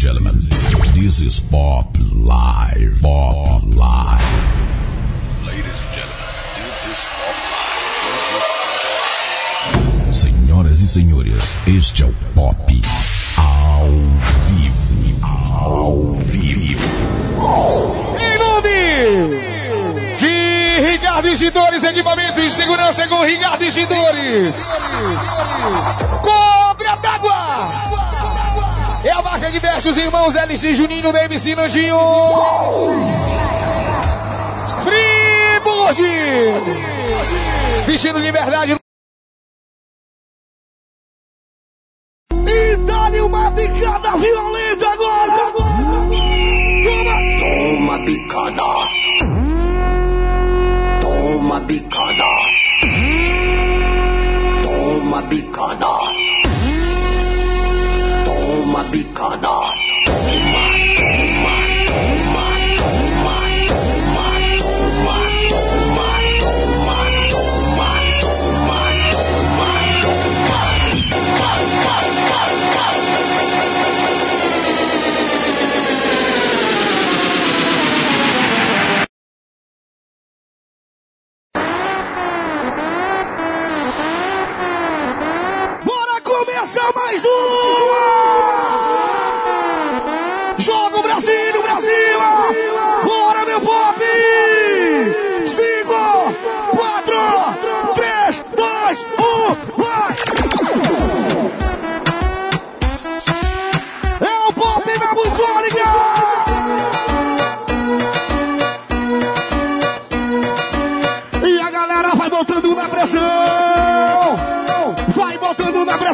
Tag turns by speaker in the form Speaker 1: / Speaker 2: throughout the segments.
Speaker 1: and gentlemen, this is Pop Live. Pop Live. Ladies and gentlemen, this is Pop Live. This is Pop Live. Senhoras e senhores, este é o Pop ao vivo. Ao vivo.
Speaker 2: Em nome de Ricardo Extintores, equipamentos de segurança com Ricardo Extintores. Cobra d'água. É a marca que veste os irmãos LC Juninho da MC Nandinho. Friburg. Vestindo liberdade. E dá-lhe uma picada violenta agora. Toma.
Speaker 3: Toma bicada. Toma bicada. Toma bicada.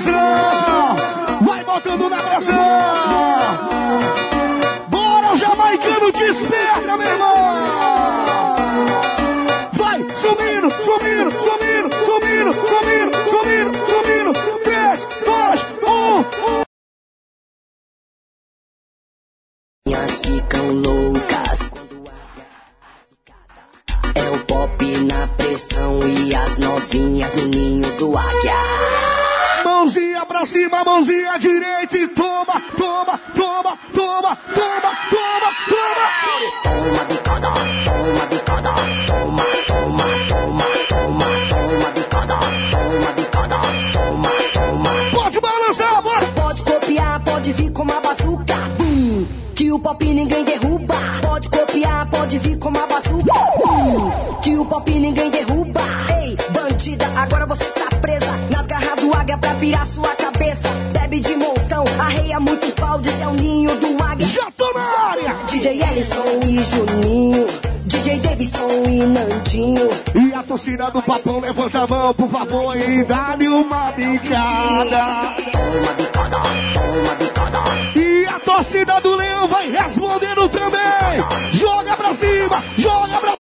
Speaker 2: próxima! Vai botando na pressão! Cima, mãozinha direita e toma, toma, toma, toma, toma, toma, toma!
Speaker 3: Toma bicada, toma bicada, toma, toma, toma, toma, toma bicada, toma bicada, toma, toma.
Speaker 2: Pode balançar, bora!
Speaker 3: Pode copiar, pode vir com uma bazuca. Bum, que o pop ninguém derruba. Pode copiar, pode vir com uma bazuca. Bum, que o pop ninguém derruba. Juninho. DJ Davidson e Nandinho.
Speaker 2: E a torcida do papão levanta a mão, por favor, e dá-lhe uma bicada.
Speaker 3: Toma bicada, toma bicada.
Speaker 2: E a torcida do leão vai respondendo também. Joga pra cima, joga pra Eu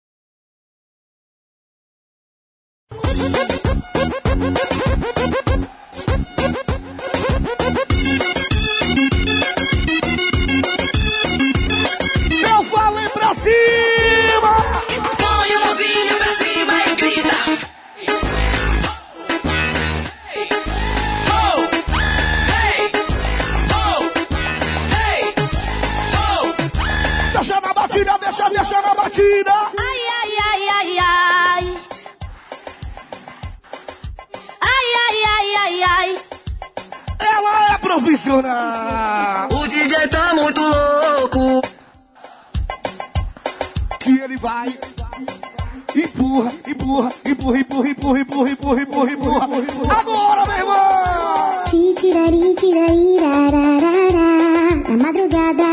Speaker 2: profissional!
Speaker 3: O DJ tá muito louco.
Speaker 2: que ele vai. Empurra, empurra, empurra, empurra, empurra, empurra, empurra, empurra, empurra. Agora, meu irmão!
Speaker 4: Titirari, tirari, rararara. Na madrugada.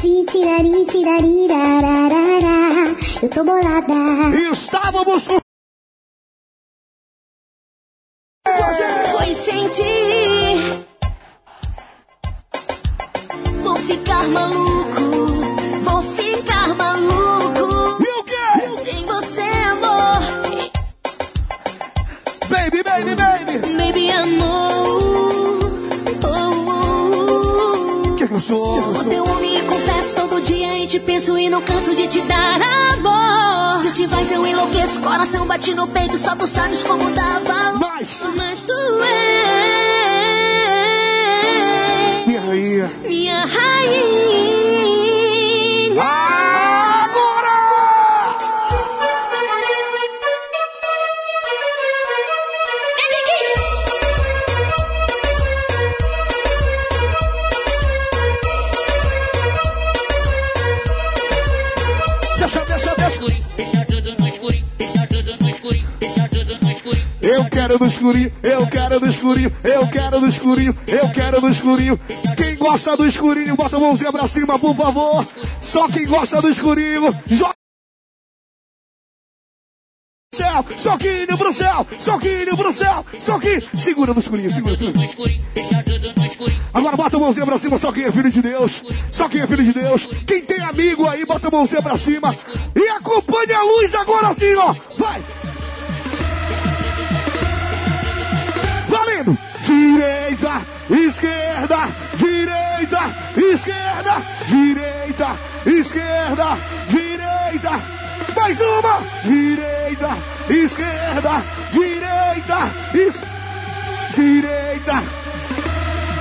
Speaker 4: Titirari, tirari, rararara. Eu tô bolada.
Speaker 2: Estávamos com. Eu sou?
Speaker 5: Teu homem e confesso todo dia e te penso e não canso de te dar amor. Se te vais eu enlouqueço, coração bate no peito, só tu sabes como dá valor.
Speaker 2: Mas,
Speaker 5: Mas tu és
Speaker 2: aí? rainha.
Speaker 5: Minha rainha.
Speaker 2: Eu quero no escurinho, eu quero no escurinho, eu quero no escurinho, eu quero no escurinho. Quem gosta do escurinho, bota a mãozinha pra cima, por favor. Só quem gosta do escurinho, joga. Céu, soquinho pro céu, soquinho pro céu, soquinho. Segura no escurinho, segura, segura. Agora bota a mãozinha pra cima, só quem é filho de Deus. Só quem é filho de Deus. Quem tem amigo aí, bota a mãozinha pra cima. E acompanha a luz agora assim, ó. Vai! Direita, esquerda, direita, esquerda, direita, esquerda, direita. Mais uma! Direita, esquerda, direita, es... direita.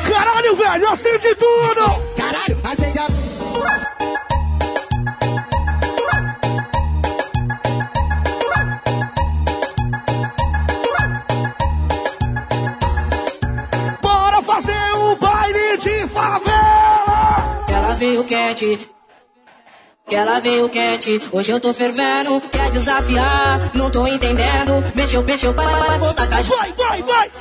Speaker 2: Caralho, velho, acende tudo!
Speaker 3: Caralho, acende a.
Speaker 2: de favela!
Speaker 6: Ela veio quente. Que ela veio quente, hoje eu tô fervendo, quer desafiar, não tô entendendo, mexeu, mexeu, vai, vai, vai, voltar com a
Speaker 2: Vai, vai, vai!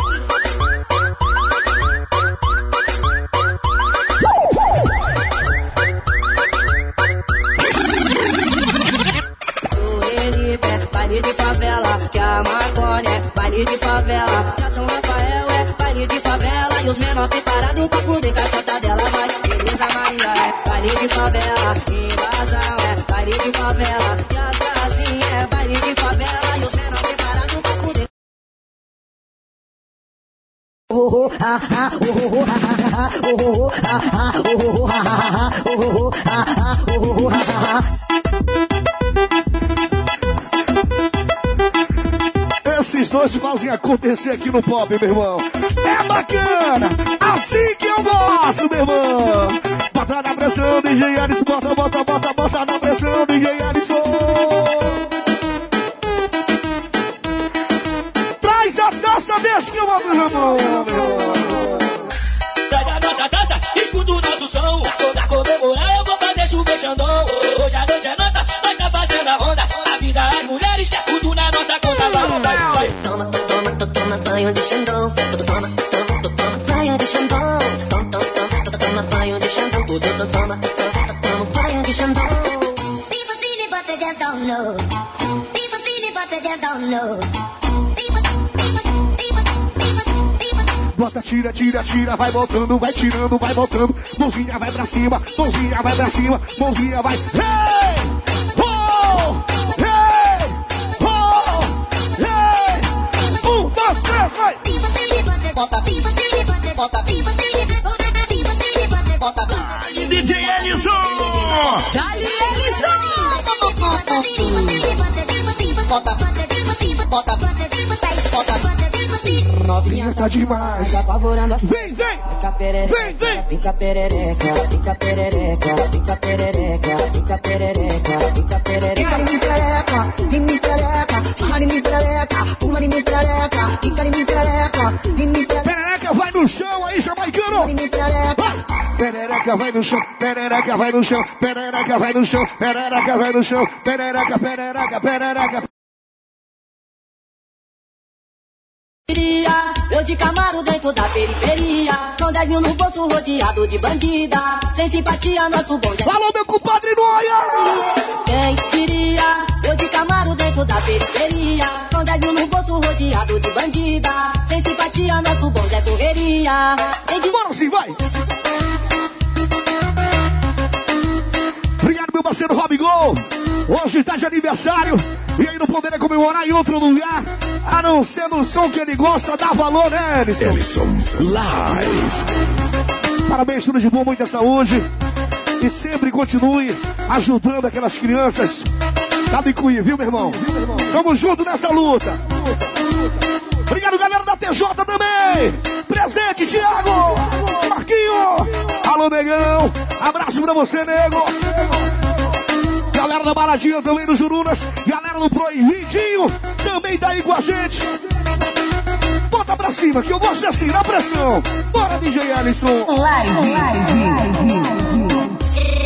Speaker 6: Baile de favela, que a maconha é baile de favela, que a São Rafael é baile de favela, os menor preparados pra fuder com a chota dela, vai, Beleza Maria é baile de favela, invasão é baile de favela, que a Trazinha é baile de favela, e os menor preparados pra fuder. Oh, oh, ah, ah, oh, oh, ah, ah, ah, oh, oh, ah, ah, oh, oh, ah, ah, ah, oh, oh, ah, ah, oh, oh, ah, ah.
Speaker 2: Esses dois fazem acontecer aqui no pop, meu irmão. É bacana! Assim que eu gosto, meu irmão! Bota na pressão, DJ Alisson. Bota, bota, bota, bota na pressão, DJ Alisson. Traz a taça, deixa que eu vou, meu irmão.
Speaker 7: Traz a nossa dança, escuta o nosso som. Toda comemorar eu vou fazer chover Xandão.
Speaker 6: Banho de Xandão. To- Toma, toma, to- toma banho de Xandão. Toma, toma, toma, to- toma banho de Xandão. To- Toma, toma, toma banho de Xandão.
Speaker 8: People see me, but they just don't know. People see me, but they just don't know. People, people, people, people, people.
Speaker 2: Bota, tira, tira, tira, vai botando, vai tirando, vai botando. Mãozinha vai pra cima, mãozinha vai pra cima, mãozinha vai. Hey!
Speaker 8: They people see me, but they
Speaker 3: bota.
Speaker 2: DJ Ellison!
Speaker 5: Dali Ellison!
Speaker 3: Bota, bota, bota.
Speaker 6: Novinha
Speaker 2: Tá demais.
Speaker 6: tá apavorando assim.
Speaker 2: Vem, vem!
Speaker 6: Pica
Speaker 2: Vem, vem!
Speaker 6: pica perereca, pica perereca, pica perereca, pica perereca, pica perereca.
Speaker 3: Fica em mim perereca, em mim perereca, sarra em mim perereca, pula em mim perereca, fica em mim perereca, em mim perereca,
Speaker 2: Perereca vai no chão aí, jamaicano! Vai! Perereca vai no chão, perereca vai no chão, perereca vai no chão, perereca vai no chão, perereca, perereca, perereca.
Speaker 6: Eu de Camaro dentro da periferia. Com 10 mil no bolso rodeado de bandida. Sem simpatia, nosso bonde é
Speaker 2: Alô, meu compadre Noia!
Speaker 6: Quem diria? Eu de Camaro dentro da periferia. Com 10 mil no bolso rodeado de bandida. Sem simpatia, nosso bonde é correria. De
Speaker 2: Bora sim, vai! Obrigado, meu parceiro Rob Gol. Hoje tá de aniversário e aí não poderia comemorar em outro lugar, a não ser no som que ele gosta, dá valor, né, Ellison?
Speaker 9: Ellison Live.
Speaker 2: Parabéns, tudo de bom, muita saúde. E sempre continue ajudando aquelas crianças. Tá Icuí, viu, meu irmão? Tamo junto nessa luta. Obrigado, galera da TJ também. Presente, Thiago. Marquinho. Alô, Alô, negão. Abraço pra você, nego. Galera da Baladinha também no Jurunas. Galera do Proibidinho também tá aí com a gente. Bota pra cima, que eu gosto assim, na pressão. Bora, DJ Alisson.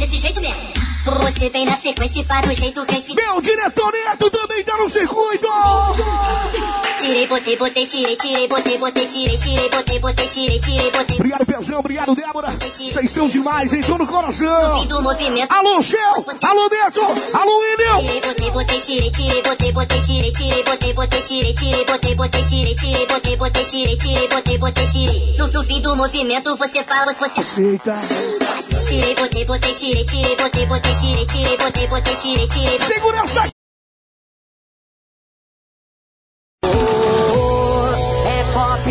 Speaker 10: Desse jeito mesmo. Você vem na sequência e para o jeito que esse.
Speaker 2: Meu diretor Neto também tá no circuito.
Speaker 10: Tirei, botei, botei, tirei, tirei, botei, botei, tirei, tirei, botei, botei, tirei, tirei, botei.
Speaker 2: Obrigado, Pezão. Obrigado, Débora. Vocês são demais, entrou no coração.
Speaker 10: Fim do movimento.
Speaker 2: Alô, Shell. Alô, Neto. Alô, William.
Speaker 10: Tirei, botei, botei, tirei, tirei, botei, botei, tirei, tirei, botei, botei, tirei, tirei, botei, botei, tirei, tirei, botei, botei, tirei, tirei, botei, botei, tirei. No, no fim do movimento você fala, você
Speaker 2: Aceita.
Speaker 10: tirei, botei, botei, tirei, tirei, botei, botei, tirei, tirei, botei, botei, tirei, tirei.
Speaker 2: Segura essa
Speaker 11: É pop,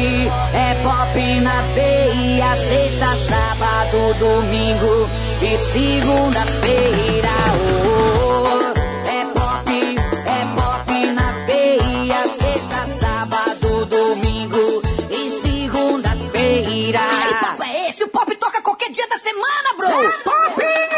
Speaker 11: é pop na veia, sexta, sábado, domingo e segunda-feira. Oh, é pop, é pop na veia, sexta, sábado, domingo e segunda-feira.
Speaker 1: papo é esse? O pop toca qualquer dia da semana, bro! Pop!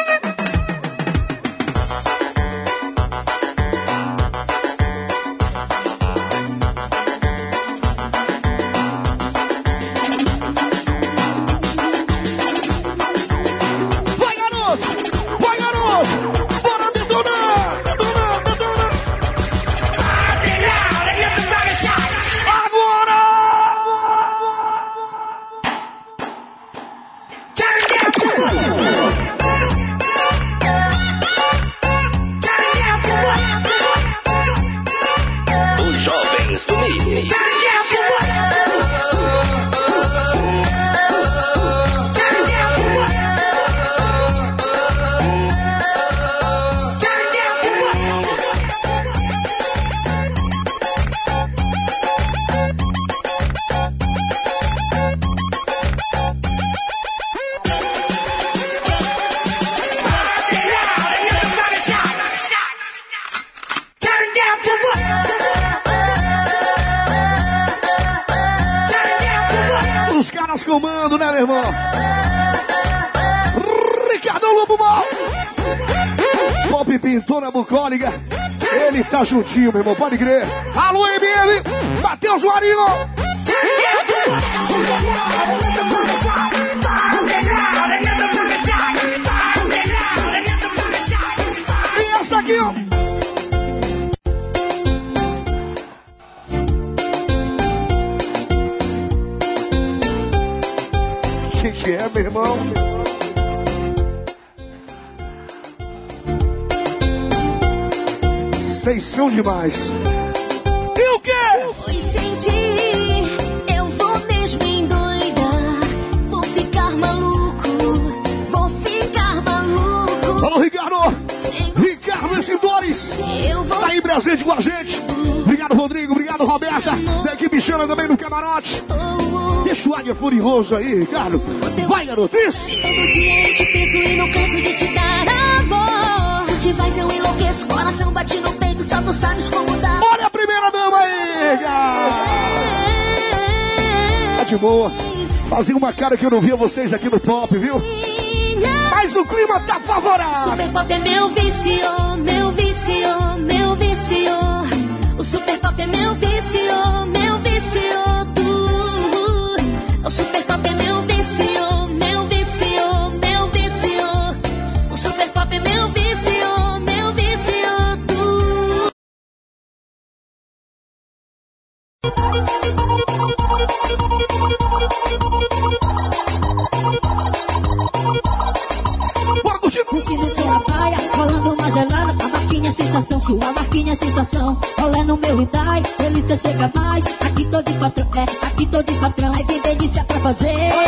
Speaker 2: Tá juntinho, meu irmão, pode crer. Vocês são demais. E o quê?
Speaker 5: Pois senti, eu vou mesmo endoidar. Vou ficar maluco, vou ficar maluco.
Speaker 2: Alô, Ricardo! Ricardo!
Speaker 5: Eu vou
Speaker 2: Tá aí presente com a gente. Obrigado, Rodrigo. Obrigado, Roberta. Da equipe Xana também no camarote. Deixa o águia furioso aí, Ricardo. Vai, garoto. Isso!
Speaker 5: Todo dia eu te penso e não canso de te dar amor. Se te vais eu enlouqueço, coração bate no só tu sabes como dá.
Speaker 2: Olha a primeira dama aí, cara. Tá de boa. Fazia uma cara que eu não via vocês aqui no pop, viu? Mas o clima tá favorável.
Speaker 5: Super Pop é meu vício, meu vício, meu vício. O Super Pop é meu vício, meu vício. Tu. O Super Pop é meu vício, meu vício, meu vício. O Super Pop é meu vício, meu vício.
Speaker 12: Sensação. Rolê no meu Itai, delícia chega mais. Aqui tô de patrão, é, aqui tô de patrão, é que delícia pra fazer.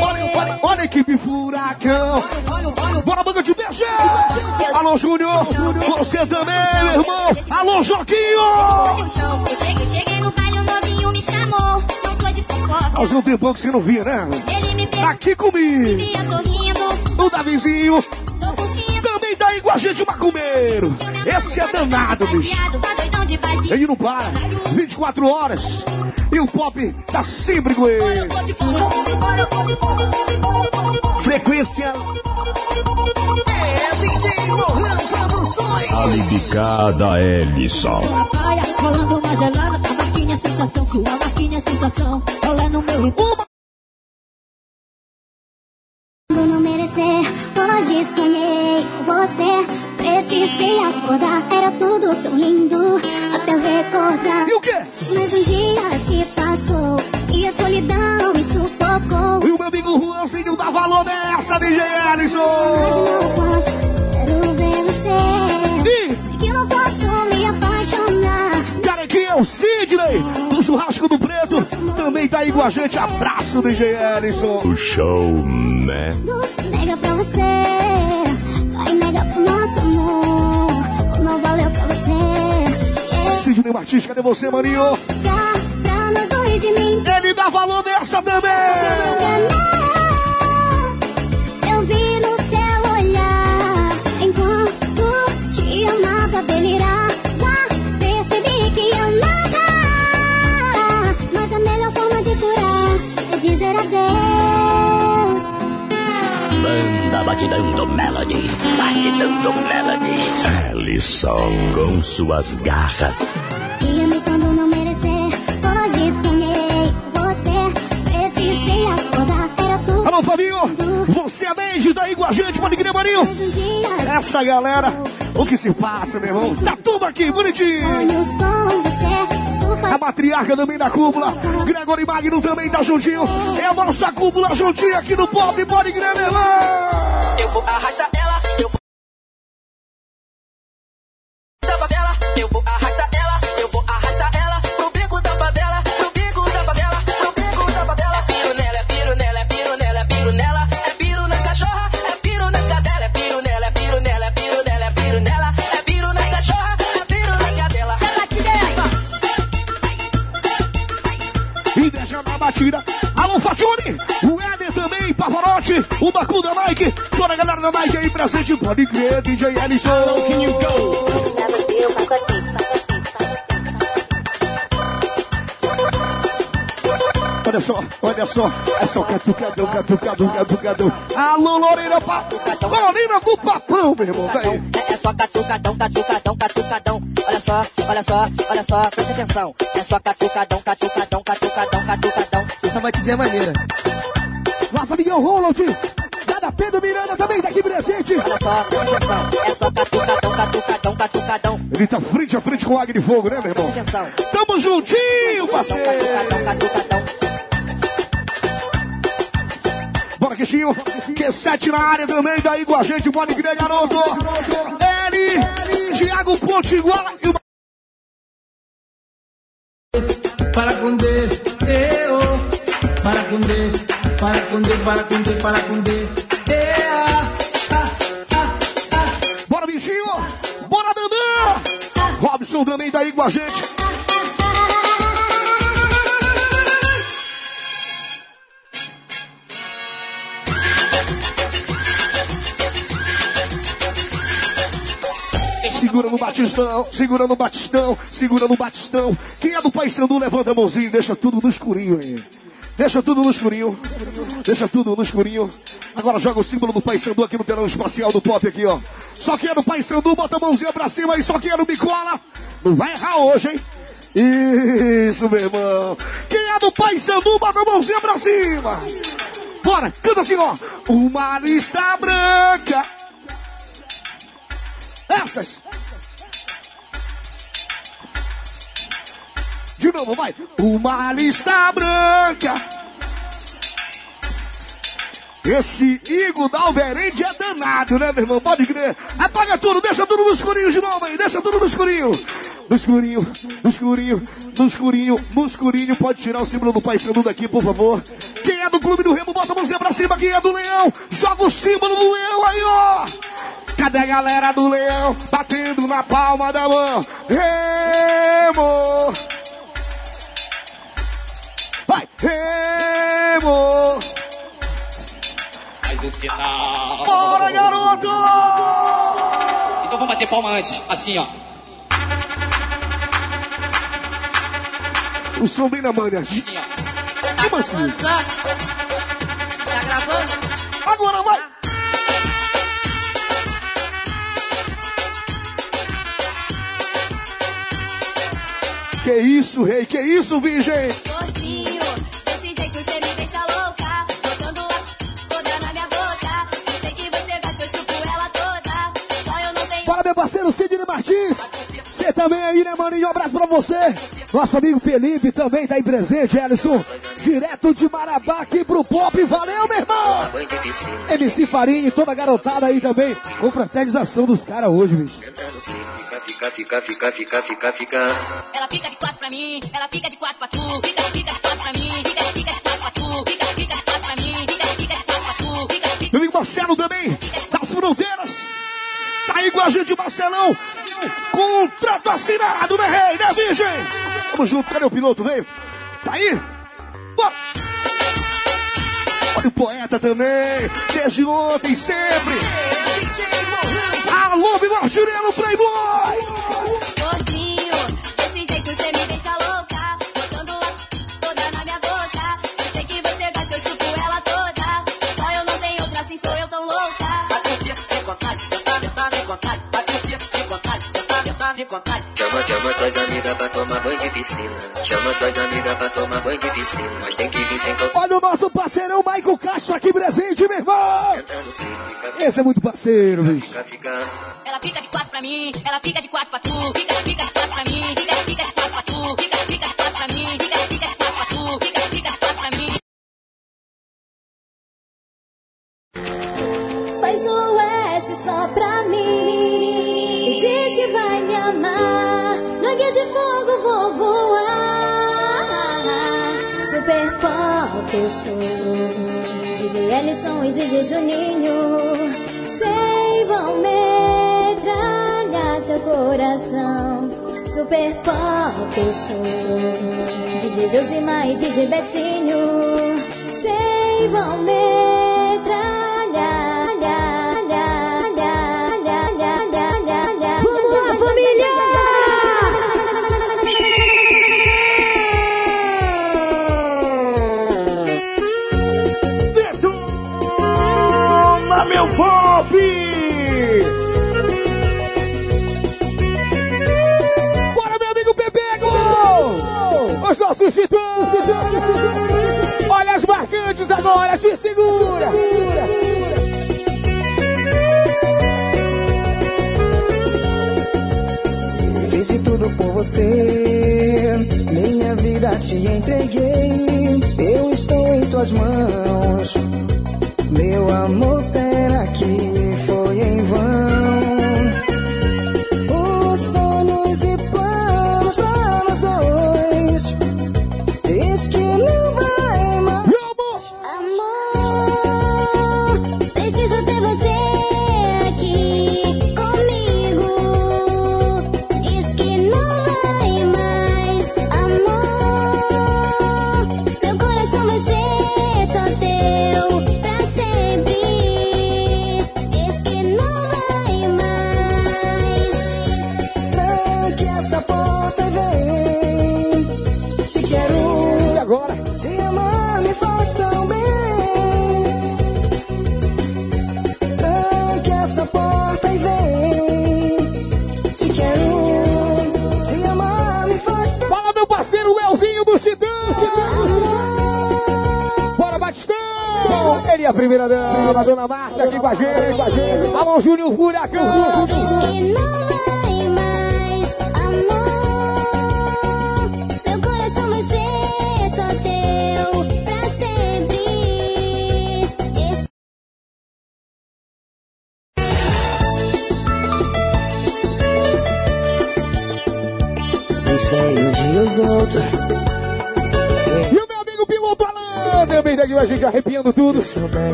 Speaker 2: Olha, olha, olha a equipe furacão. Bora, banda de BG. Alô, Júnior. Você também, meu irmão. Alô, Joquinho.
Speaker 10: Eu cheguei, cheguei no baile, o novinho me chamou. Não tô de fofoca.
Speaker 2: Faz um tempão que você não via, né?
Speaker 10: Ele me
Speaker 2: Tá
Speaker 10: pegou,
Speaker 2: aqui comigo.
Speaker 10: via sorrindo.
Speaker 2: O Davizinho
Speaker 10: Tô curtindo.
Speaker 2: Também tá aí com a gente, Macumbeiro. Esse é danado, bicho.
Speaker 10: Tá
Speaker 13: de.
Speaker 2: Ele não para. 24 horas. E o pop tá sempre com ele.
Speaker 14: De.
Speaker 2: Frequência.
Speaker 3: É DJ Lohan Produções.
Speaker 1: A libicada Ellison.
Speaker 13: Rolando uma gelada. A marquinha é sensação, sua marquinha é sensação. Olé no meu ritmo.
Speaker 2: Uma.
Speaker 4: Quando não merecer, hoje sonhei você. Precisei acordar, era tudo tão lindo até eu recordar.
Speaker 2: E o quê?
Speaker 4: Mas um dia se passou e a solidão me sufocou.
Speaker 2: E o meu amigo Juanzinho dá valor nessa, DJ Ellison.
Speaker 4: Imaginou quanto quero ver você.
Speaker 2: E
Speaker 4: Sei que não posso me apaixonar.
Speaker 2: Carequinha, o Sidney, do Churrasco do Preto, também tá aí com a gente. Abraço, DJ Ellison.
Speaker 1: O showman.
Speaker 4: Doce nega pra você, vai negar pro nosso amor. Não valeu pra você.
Speaker 2: Sidney Martins, cadê você, maninho?
Speaker 4: pra, pra nós dois e mim.
Speaker 2: Ele dá valor nessa também.
Speaker 9: Banda Batidão do Melody. Batidão do Melody.
Speaker 1: Ellison com suas garras.
Speaker 4: Ia-me quando não merecer. Hoje sonhei com você. Precisei acordar, era tudo.
Speaker 2: Alô, Fabinho, você é desde daí com a gente, pode crer,
Speaker 4: dia
Speaker 2: Essa galera, o que se passa, meu irmão? Tá tudo aqui, bonitinho.
Speaker 4: sonhos com você.
Speaker 2: A matriarca também da cúpula. Gregory Magno também tá juntinho. É a nossa cúpula juntinho aqui no Pop. Crer, meu irmão.
Speaker 11: Eu vou arrastar ela,
Speaker 2: aí presente. Pode crer, DJ Ellison. Olha só, olha só, é só catucadão, catucadão, catucadão. Alô, Lorena, pa... Lorena do Papão, meu irmão, velho.
Speaker 11: É, é só catucadão, catucadão, catucadão. Olha só, olha só, olha só, presta atenção. É só catucadão, catucadão, catucadão, catucadão.
Speaker 8: Essa batidinha é maneira.
Speaker 2: Nossa amiguinho Roland, da Pedro Miranda também tá aqui presente.
Speaker 11: Olha só, atenção. É só catucadão, catucadão, catucadão.
Speaker 2: Ele tá frente a frente com o Águia de Fogo, né, meu irmão?
Speaker 11: Atenção.
Speaker 2: Tamo juntinho, parceiro.
Speaker 11: Catucadão, catucadão.
Speaker 2: Bora, Queixinho. Q7 na área também, daí com a gente, pode crer, garoto. Ele, Thiago Potiguara e o
Speaker 7: para com D, eh, oh. para com D, para com D, para com D, para com
Speaker 2: Robson também tá aí com a gente. Segura no batistão, segura no batistão, segura no batistão. Quem é do Pai Sandu, levanta a mãozinha e deixa tudo no escurinho aí. Deixa tudo no escurinho. Deixa tudo no escurinho. Agora joga o símbolo do Pai Sandu aqui no telão espacial do pop aqui, ó. Só quem é do Pai Sandu, bota a mãozinha pra cima aí. Só quem é do Bicola, não vai errar hoje, hein? Isso, meu irmão. Quem é do Pai Sandu, bota a mãozinha pra cima. Bora, canta assim, ó. Uma lista branca. Essas. De novo, vai. Uma lista branca. Esse Igor Dalverende é danado, né, meu irmão? Pode crer. Apaga tudo, deixa tudo no escurinho de novo aí. Deixa tudo no escurinho. No escurinho, no escurinho, no escurinho, no escurinho. Pode tirar o símbolo do Pai Sandu daqui, por favor. Quem é do Clube do Remo, bota a mãozinha pra cima. Quem é do Leão, joga o símbolo do Leão aí, ó. Cadê a galera do Leão? Batendo na palma da mão. Remo! Vai! Remo!
Speaker 15: Sinal.
Speaker 2: Bora, garoto!
Speaker 15: Então vamos bater palma antes, assim ó.
Speaker 16: O som bem na manha.
Speaker 2: Assim, ó.
Speaker 16: Como assim?
Speaker 2: Tá gravando?
Speaker 16: Agora vai! Que isso, rei? Que isso, virgem?
Speaker 17: Você
Speaker 16: também aí, né, mano? E um abraço pra você. Nosso amigo Felipe também tá aí presente, Ellison. Direto de Marabá aqui pro Pop. Valeu, meu irmão! MC Farinha e toda a garotada aí também. Com fraternização dos caras hoje, bicho.
Speaker 15: fica, fica, fica, fica, fica, fica.
Speaker 17: Ela fica de quatro pra mim, ela fica de quatro pra tu. Fica, fica de quatro pra mim, fica, fica de quatro pra tu. Fica, fica de quatro pra mim, fica, fica de quatro pra tu. Fica, fica.
Speaker 16: Meu amigo Marcelo também, das fronteiras. Tá com a gente, Marcelão. Contrato assinado, né, rei, né, virgem? Tamo junto, cadê o piloto, veio? Tá aí? Bora! Olha o poeta também, desde ontem, sempre. Alô, Martinello Playboy!
Speaker 15: Chama, chama suas amigas pra tomar banho de piscina. Chama suas amigas pra tomar banho de piscina. Mas tem que vir sem calça.
Speaker 16: Olha o nosso parceirão Maico Castro aqui presente, meu irmão! Esse é muito parceiro, bicho.
Speaker 15: fica, fica.
Speaker 17: Ela fica de quatro pra mim, ela fica de quatro pra tu. Fica, fica de quatro pra mim, fica, fica de quatro pra tu. Fica, fica de quatro pra mim, fica, fica de quatro pra tu. Fica, fica de quatro pra mim.
Speaker 4: Faz um S só pra mim que vai me amar. Na guia de fogo vou voar. Super pop eu sou. DJ Ellison e DJ Juninho. Sei vão metralhar seu coração. Super pop eu sou. DJ Josimar e DJ Betinho. Sei vão metralhar.
Speaker 16: Marcantes agora, te segura!
Speaker 5: Fiz de tudo por você, minha vida te entreguei. Eu estou em tuas mãos, meu amor. Será
Speaker 16: Alô, Júnior Furacão!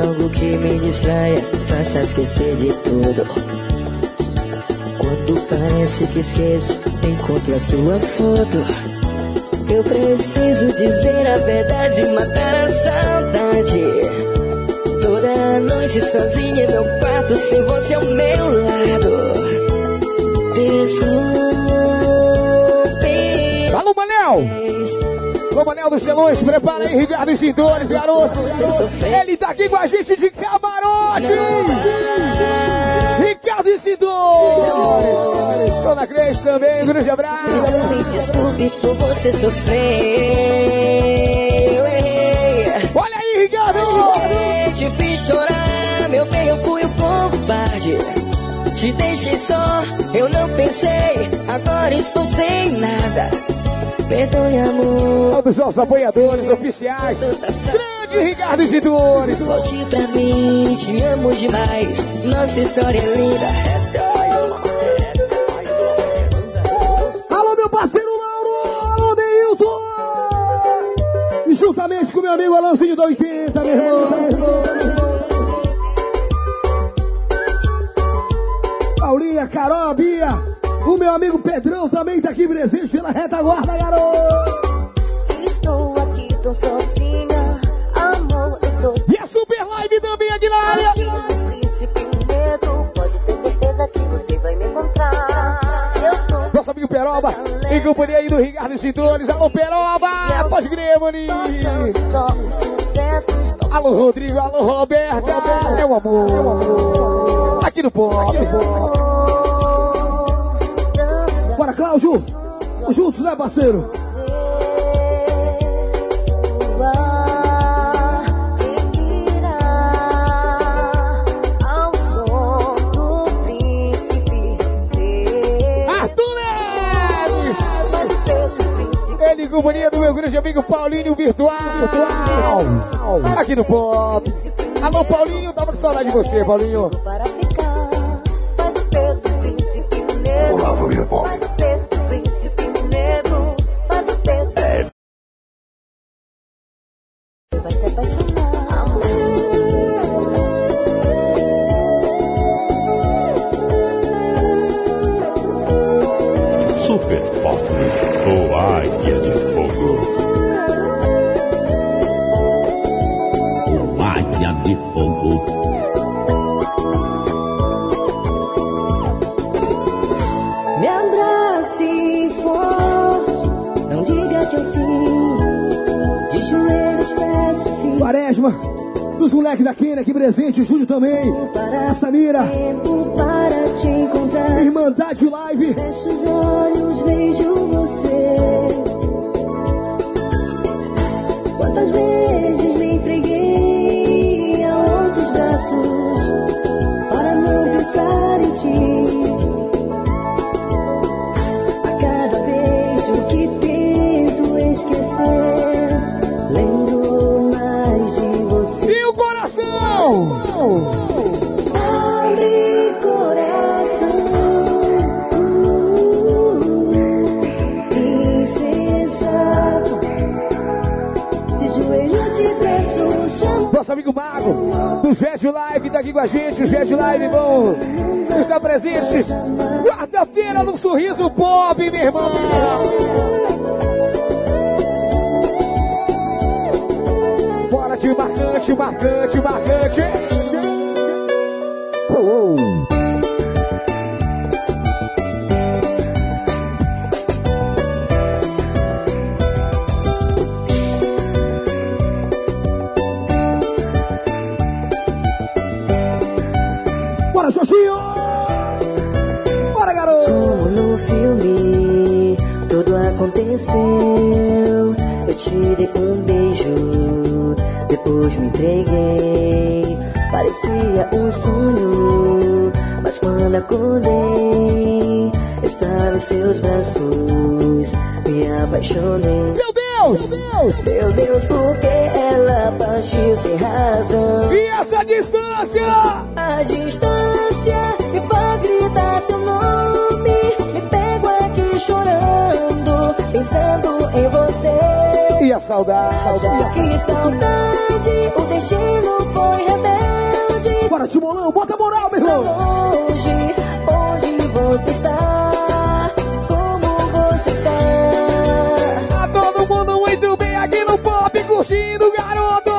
Speaker 5: Algo que me distraia, faça esquecer de tudo. Quando parece que esqueço, encontro a sua foto. Eu preciso dizer a verdade, matar a saudade. Toda noite sozinha em meu quarto sem você ao meu lado. Desculpe.
Speaker 18: Alô, Manel! Manel dos Telões, prepara aí, Ricardo Cintores, garoto. Ele tá aqui com a gente de camarote! Ricardo Cintores! Dona Cris também, um grande abraço!
Speaker 5: Me desculpe por você sofrer.
Speaker 18: Olha aí, Ricardo!
Speaker 5: Te fiz chorar, meu bem, eu fui um covarde. Te deixei só, eu não pensei, agora estou sem nada. Perdoe, amor.
Speaker 18: Um dos nossos apoiadores oficiais, grande Ricardo Cintores!
Speaker 5: Volte pra mim, te amo demais. Nossa história é linda.
Speaker 18: Alô, meu parceiro Lauro! Alô, Deilton! E juntamente com meu amigo Alãozinho da 80, meu irmão! Paulinha, Carol, Bia, meu amigo Pedrão também tá aqui presente pela retaguarda, garoto!
Speaker 19: Estou aqui tão sozinha, amor, eu tô
Speaker 18: E a Super Live também aqui na área! Nosso amigo Peroba, em companhia aí do Ricardo Cintores. Alô, Peroba! Pode crer, maninho! Alô, Rodrigo, alô, Roberta! Meu amor! Aqui no pop! Bora, Cláudio! Juntos, né, parceiro?
Speaker 19: Ao som do príncipe
Speaker 18: Arthur Neves! Ele companhia do meu grande amigo Paulinho Virtual! Aqui no pop! Alô, Paulinho, tava com saudade de você, Paulinho!
Speaker 1: Olá, família Pop.
Speaker 18: Também, a Samira,
Speaker 5: Tempo para te encontrar.
Speaker 18: Irmandade Live,
Speaker 5: Fecho os olhos, vejo você.
Speaker 18: Tá o Jet Live vão estar presentes saudade.
Speaker 5: Que saudade, o destino foi rebelde.
Speaker 18: Bora, Timolão, bota moral, meu irmão.
Speaker 5: Longe, onde você está? Como você está?
Speaker 18: A todo mundo muito bem aqui no Pop, curtindo, garoto.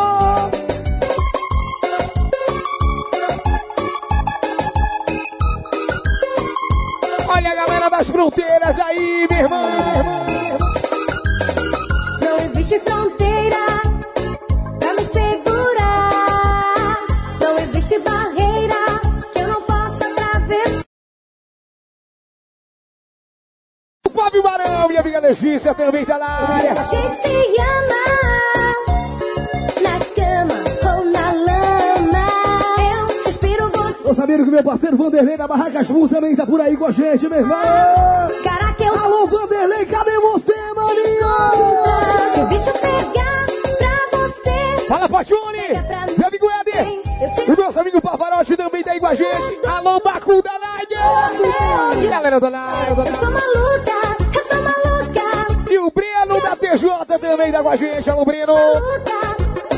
Speaker 18: Olha a galera das fronteiras aí, meu irmão, meu irmão. Letícia, também tá na área.
Speaker 4: A gente se ama na cama ou na lama. Eu respiro você.
Speaker 17: Tô sabendo que meu parceiro Vanderlei da Barracas Full também tá por aí com a gente, meu irmão.
Speaker 4: Caraca, eu.
Speaker 17: Alô, Vanderlei, cadê você, maninho?
Speaker 4: Se o bicho pegar pra você.
Speaker 18: Fala, Pachone! Meu amigo Éder! O nosso amigo Pavarotti também tá aí com a gente. Alô, Bacu da Nike! Galera da Nike!
Speaker 4: Eu sou maluca,
Speaker 18: TJ também tá com a gente. Alô, Breno!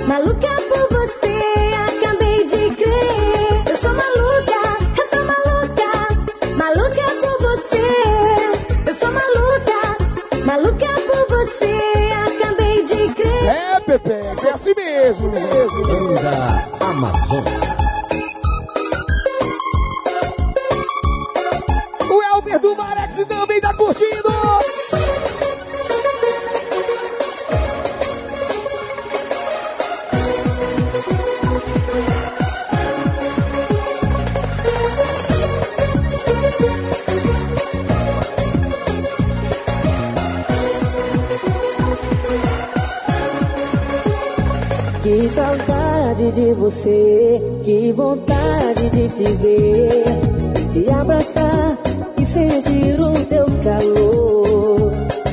Speaker 4: Maluca por você, acabei de crer. Eu sou maluca, eu sou maluca. Maluca por você. Eu sou maluca, maluca por você, acabei de crer.
Speaker 18: É, Pepe, é assim mesmo, mesmo.
Speaker 1: Banda Amazonas.
Speaker 18: O Elber do Marex também tá curtindo!
Speaker 5: Saudade de você, que vontade de te ver, te abraçar e sentir o teu calor,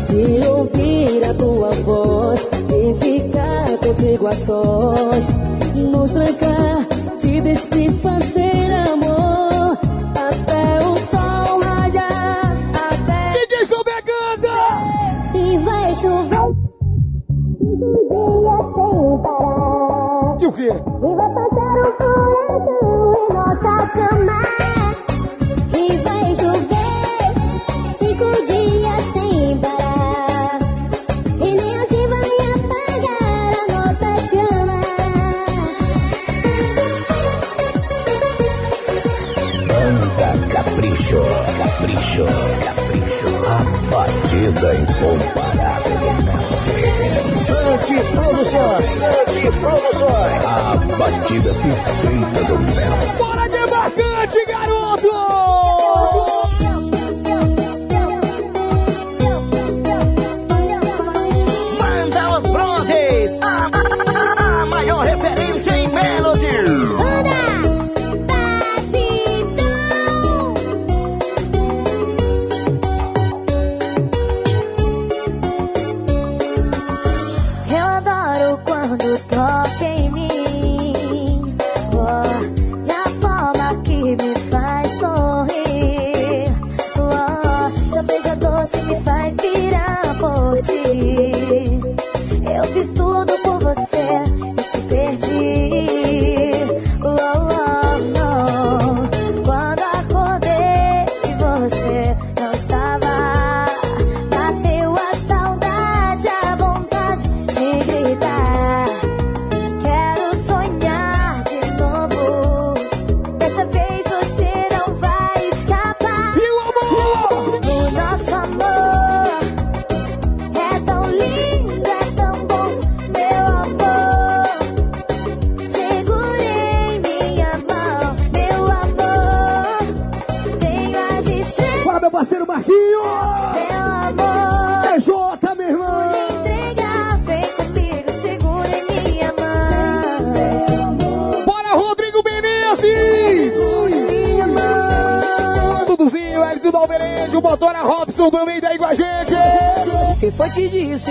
Speaker 5: de ouvir a tua voz, de ficar contigo a sós, nos trancar, te despir, fazer amor,
Speaker 1: batida incomparável.
Speaker 17: Sante Produções. Sante Produções.
Speaker 1: A batida perfeita do Mel.
Speaker 18: Bora de marcante, garoto!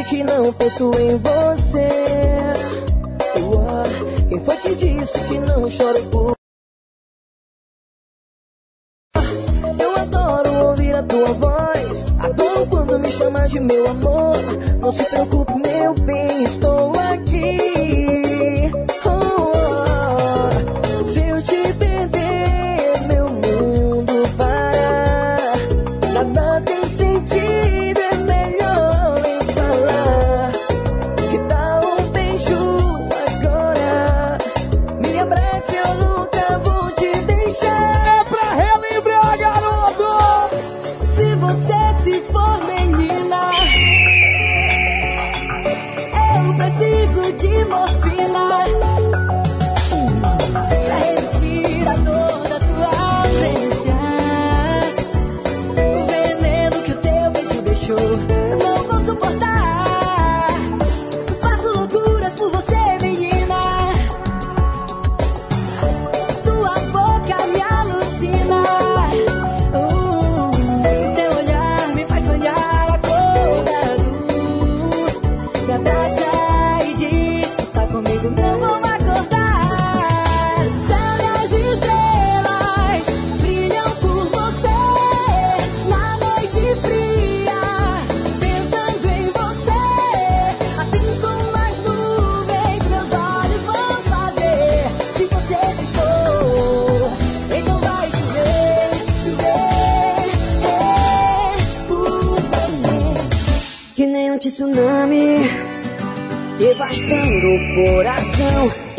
Speaker 4: Que não
Speaker 5: penso em você? Quem foi que disse que não choro por Eu adoro ouvir a tua voz. Adoro quando me chamas de meu amor. Não se preocupe, meu bem, estou aqui.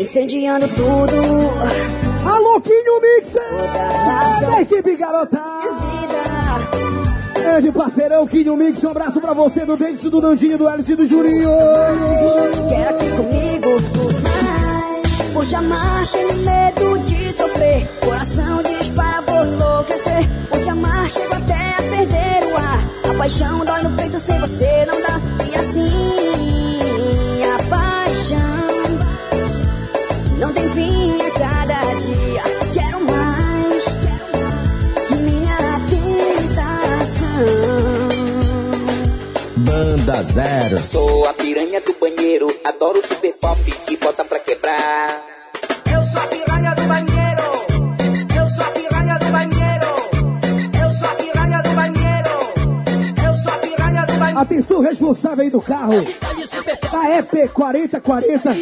Speaker 3: Incendiando tudo.
Speaker 17: Alô, Quinho Mixer! Da equipe garota! Grande parceirão, Quinho Mix, um abraço pra você do Denis, do Nandinho, do Alice e do Juninho.
Speaker 3: Quer aqui comigo, vai. Por te amar, tenho medo de sofrer. Coração dispara, vou enlouquecer. Por te amar, chego até a perder o ar. A paixão dói no peito, sem você não dá.
Speaker 9: Zero.
Speaker 20: Sou a piranha do banheiro, adoro super pop que bota pra quebrar.
Speaker 6: Eu sou a piranha do banheiro. Eu sou a piranha do banheiro. Eu sou a piranha do banheiro. Eu sou a piranha do banheiro.
Speaker 17: Atenção, responsável aí do carro. Da EP 4040.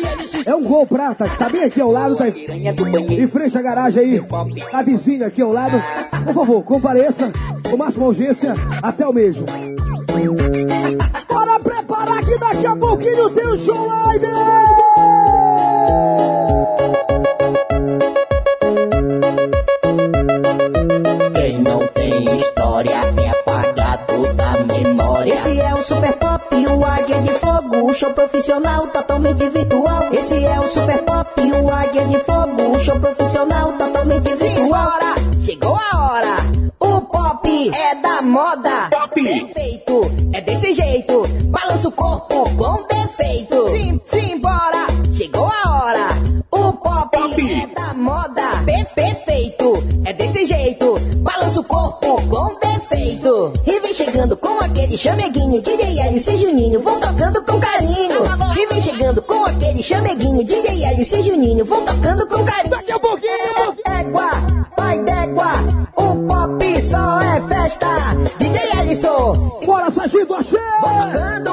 Speaker 17: É um gol prata, que tá bem aqui ao lado, tá em frente à garagem aí. A vizinha aqui ao lado. Por favor, compareça. Com máxima urgência, até o mesmo. Daqui a pouquinho tem o show live!
Speaker 11: Quem não tem história é apagado da memória.
Speaker 3: Esse é o Super Pop, o Águia de Fogo, o show profissional totalmente virtual. Esse é o Super Pop, o Águia de Fogo, o show profissional totalmente virtual. Chegou a hora, o pop é da moda. Pop balança o corpo com defeito. Sim, simbora, chegou a hora, o pop, é da moda. Pe- Perfeito, é desse jeito, balança o corpo com defeito. E vem chegando com aquele chameguinho, DJ Alice e Juninho, vão tocando com carinho. E vem chegando com aquele chameguinho, DJ Alice e Juninho, vão tocando com carinho. Daqui a pouquinho,
Speaker 17: Sargento, achei!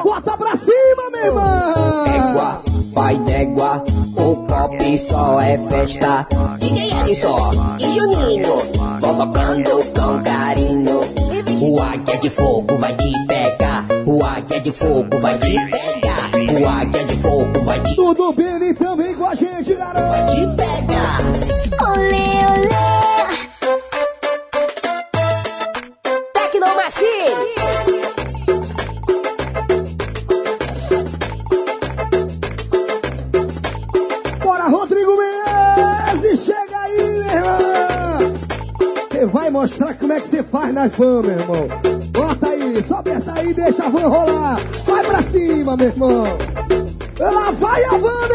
Speaker 17: Bota pra cima, meu irmão!
Speaker 11: Égua, pai d'égua, o pop só é festa. DJ Alisson e Juninho vão tocando com carinho. O águia de fogo vai te pegar. O águia de fogo vai te pegar. O águia de fogo vai te
Speaker 17: Tudo bem, também com a gente, garoto! Van, meu irmão. Bota aí, só aperta aí, deixa a van rolar. Vai pra cima, meu irmão. Lá vai a van,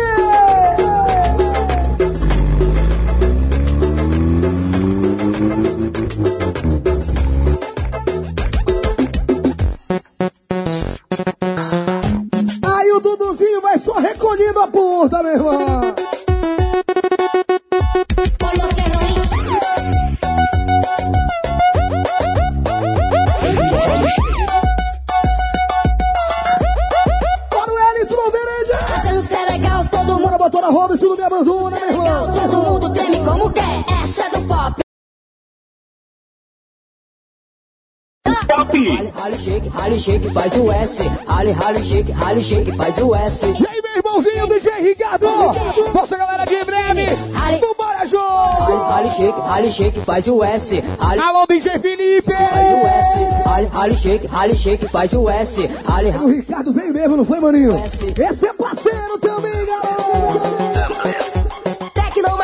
Speaker 11: Rally, rally, shake, rally, shake, faz o S. Rally, rally, shake, rally, shake, faz o S.
Speaker 17: E aí, meu irmãozinho DJ Ricardo! Nossa galera de breves! Vambora, Jô!
Speaker 11: Rally, rally, shake, rally, shake, faz o S.
Speaker 17: Alô, DJ Felipe!
Speaker 11: faz o S. Rally, rally, shake, rally, shake, faz o S.
Speaker 17: O Ricardo veio mesmo, não foi, maninho? Esse é parceiro também, galera!
Speaker 3: Tecno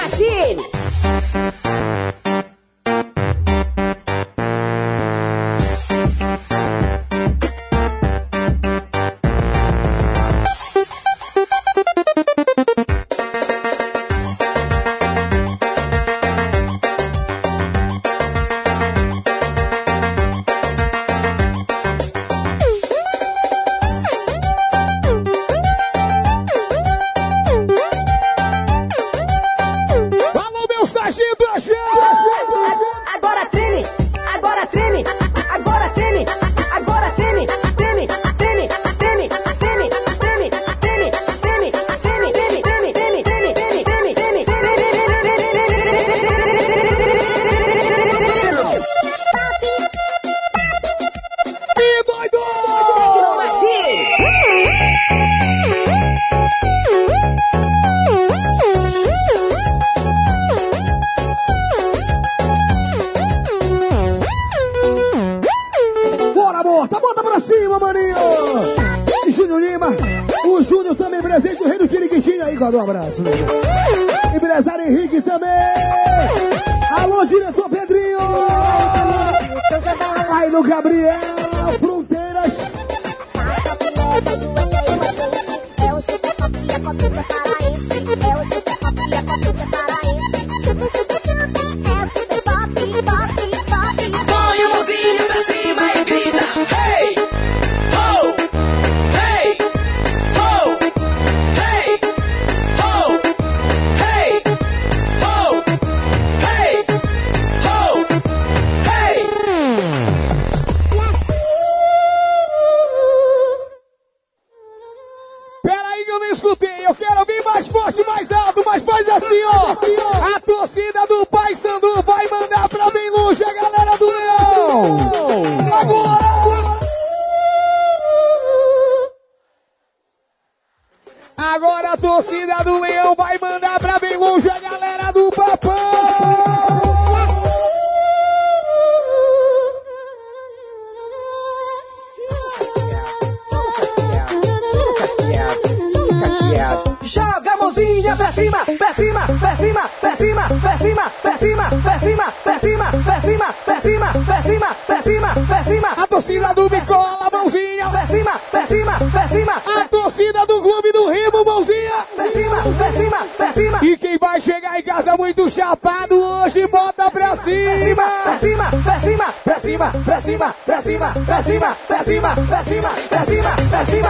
Speaker 3: presente o
Speaker 17: rei do
Speaker 3: Piriguitinho aí,
Speaker 17: Godô, um abraço. Empresário Henrique também. Alô, diretor Pedrinho. Aí no Gabriel.
Speaker 18: cima,
Speaker 2: a torcida do Clube do Rimo, mãozinha.
Speaker 18: Pra cima, pra cima, pra cima.
Speaker 2: E quem vai chegar em casa muito chapado hoje, bota pra cima.
Speaker 18: Pra cima, pra cima, pra cima, pra cima, pra cima, pra cima, pra cima, pra cima, pra cima, pra cima, pra cima.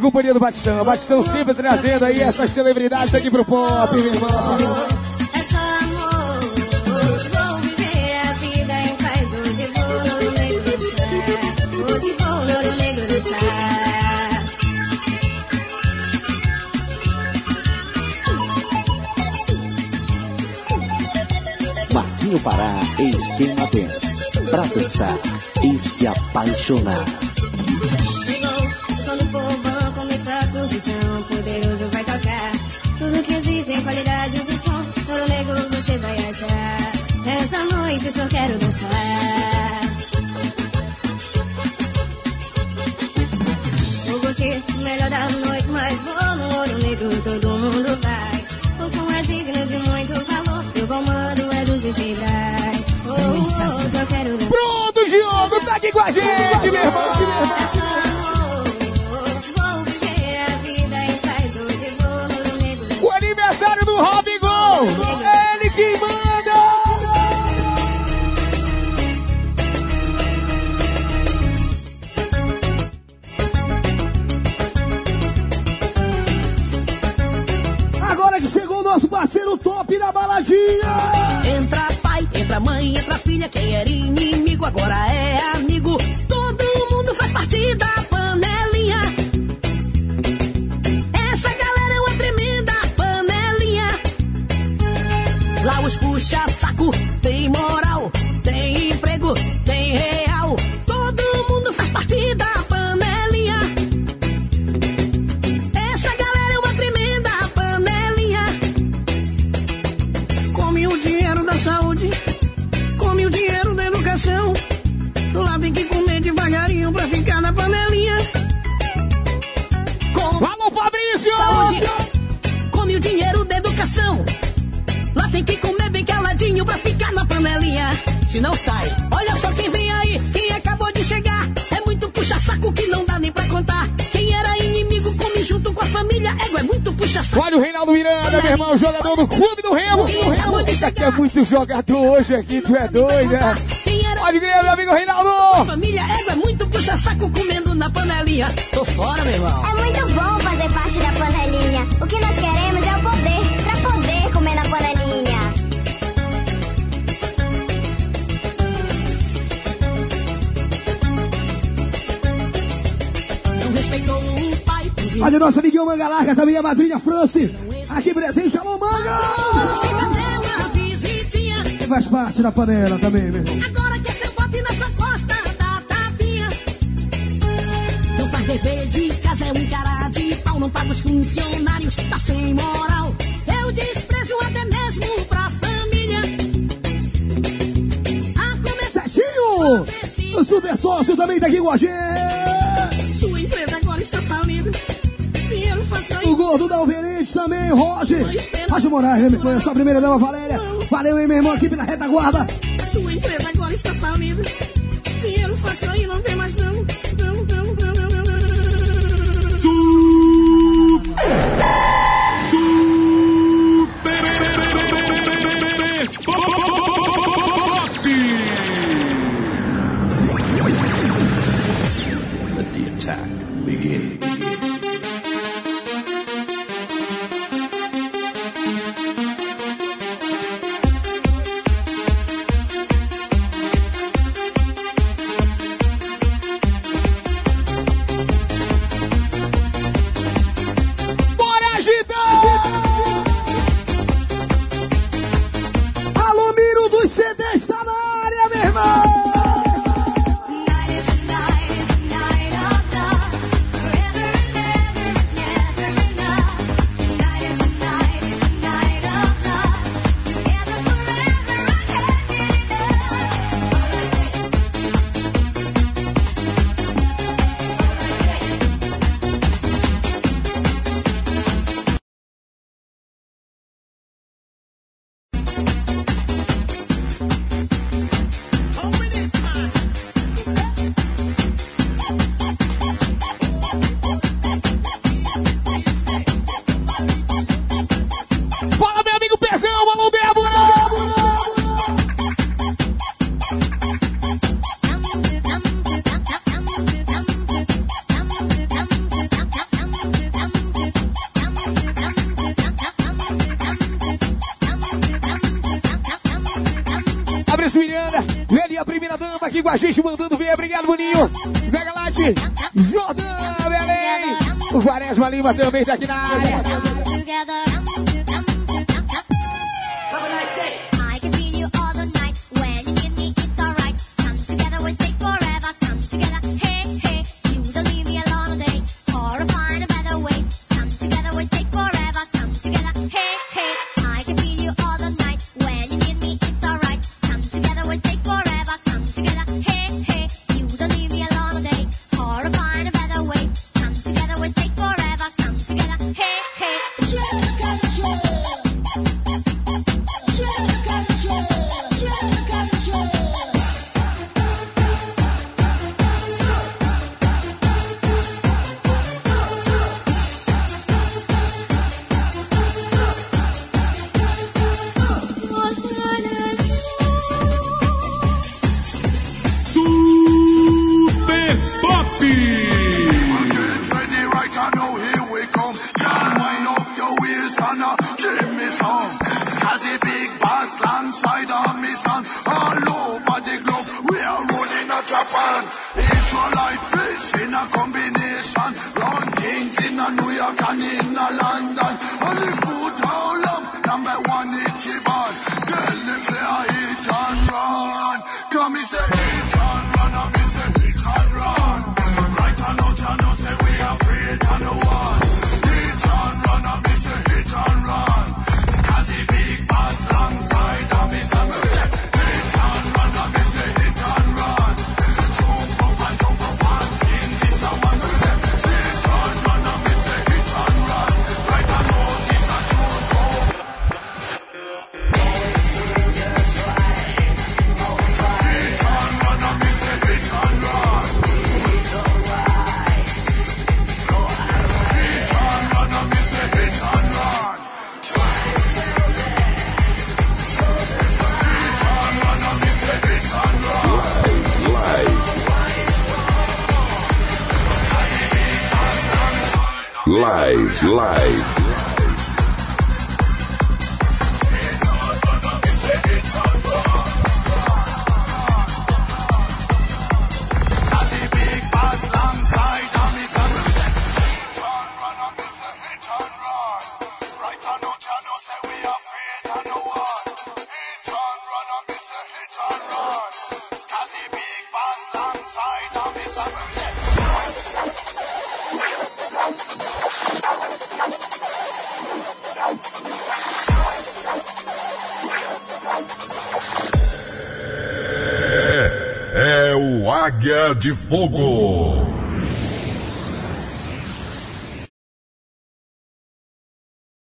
Speaker 21: em
Speaker 2: companhia do Batistão. Batistão sempre trazendo aí essas celebridades aqui pro pop, meu irmão.
Speaker 22: Marquinho Pará, esquema dance. Pra dançar e se apaixonar.
Speaker 18: Isso aqui é muito jogador hoje aqui, tu é doido, né? Pode crer, meu amigo Reinaldo.
Speaker 5: Família Ego é muito puxa-saco comendo na panelinha. Tô fora, meu irmão.
Speaker 4: É muito bom fazer parte da panelinha. O que nós queremos é o poder, pra poder comer na panelinha.
Speaker 5: Não respeitou o pai. cozinhou.
Speaker 17: Olha o nosso amiguinho Manga Larga, também a madrinha Franci. Aqui presente, alô Manga! Faz parte da panela também, meu irmão.
Speaker 5: Agora que seu bote na sua costa da tapinha. Não faz dever de casa, é um cara de pau. Não paga os funcionários, tá sem moral. Eu desprezo até mesmo pra família. A começar
Speaker 17: Serginho! O super sócio também tá aqui com a gente.
Speaker 5: sua empresa agora está faz
Speaker 17: O gordo da Alverente também, Roger. Roger Moraes, né, meu irmão? Sua primeira dama, Valéria. Valeu, hein, meu irmão, aqui pela retaguarda.
Speaker 5: Sua empresa agora está falindo. Dinheiro faz aí, não vem
Speaker 18: com a gente, mandando ver. Obrigado, Boninho. Mega Light, Jordan Belém. O Quaresma Lima também tá aqui na área.
Speaker 23: Right and out and know say we afraid and no one. Live, live. De Fogo.